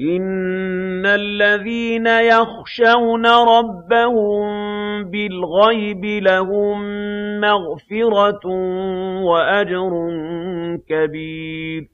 إِنَّ الَّذِينَ يَخْشَوْنَ رَبَّهُم بِالْغَيْبِ لَهُم مَّغْفِرَةٌ وَأَجْرٌ كَبِيرٌ